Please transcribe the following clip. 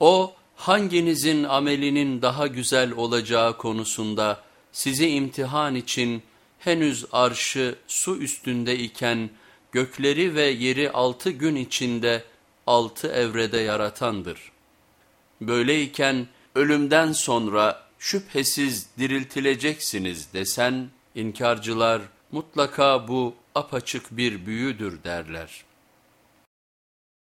O hanginizin amelinin daha güzel olacağı konusunda sizi imtihan için henüz arşı su üstünde iken gökleri ve yeri altı gün içinde altı evrede yaratandır. Böyleyken ölümden sonra şüphesiz diriltileceksiniz desen inkarcılar mutlaka bu apaçık bir büyüdür derler.